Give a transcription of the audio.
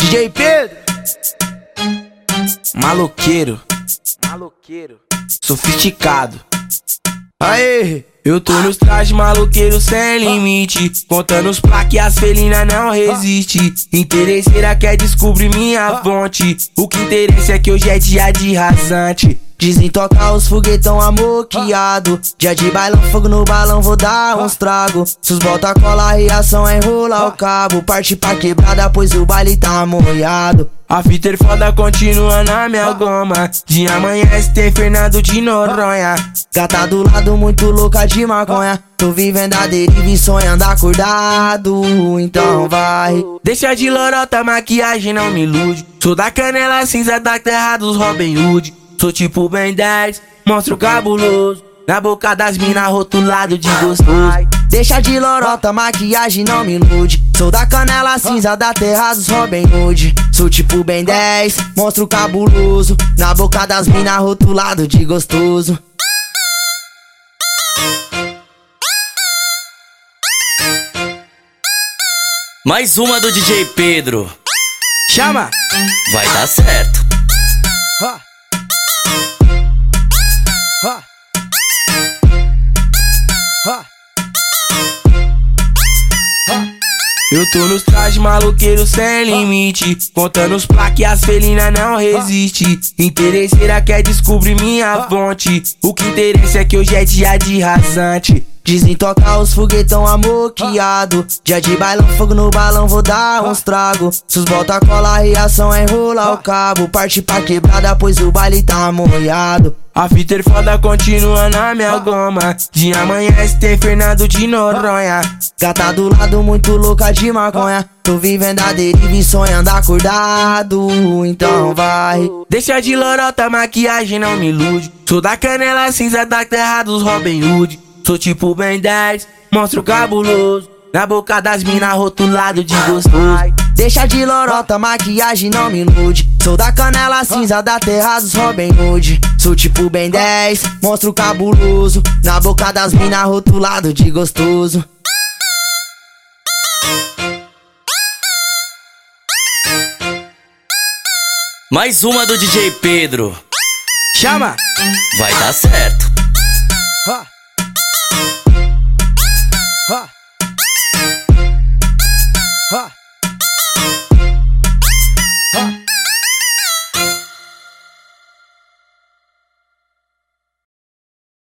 DJ Pedro. Maloqueiro. Maloqueiro. Sofisticado. Aê, eu tô nos trajes maloqueiros sem limite Contando os plaques as felinas não resiste. Interesseira quer descobrir minha fonte. O que interessa é que hoje é dia de rasante Dizem tocar os foguetão amoqueado. Dia de bailão, fogo no balão, vou dar uns trago Se os bota cola, a reação é enrolar o cabo. Parte pra quebrada, pois o baile tá molhado. A fita foda continua na minha goma. De amanhece tem Fernando de Noronha. Gata do lado muito louca de maconha. Tô vivendo a deriva e sonhando acordado. Então vai Deixa de lorota, maquiagem não me ilude. Sou da canela cinza da terra dos Robin Hood Sou tipo Ben 10, monstro cabuloso. Na boca das mina rotulado de gostoso. Deixa de lorota, maquiagem não me ilude. Sou da canela cinza da terra dos Robin Hood. Sou tipo Ben 10, monstro cabuloso. Na boca das mina rotulado de gostoso. Mais uma do DJ Pedro. Chama! Vai dar certo. Ha. Ha. Eu tô nos trajes maloqueiros sem limite Contando os plaques as felinas não resiste. Interesseira quer descobrir minha fonte. O que interessa é que hoje é dia de rasante Dizem tocar os foguetão amoqueado. Dia de bailão, fogo no balão, vou dar uns trago. Se os bota cola, a reação é enrolar o cabo. Parte pra quebrada, pois o baile tá molhado. A fita foda continua na minha goma. De amanhece tem Fernando de Noronha. Gata do lado muito louca de maconha. Tô vivendo a deriva e sonhando acordado. Então vai. Deixa de lorota, maquiagem não me ilude. Sou da canela cinza da terra dos Robin Hood Sou tipo Ben 10, monstro cabuloso. Na boca das mina rotulado de gostoso. Deixa de lorota, maquiagem não me ilude. Sou da canela cinza da terra dos Robin Hood. Sou tipo Ben 10, monstro cabuloso. Na boca das mina rotulado de gostoso. Mais uma do DJ Pedro. Chama! Vai dar certo. Ha. Ha.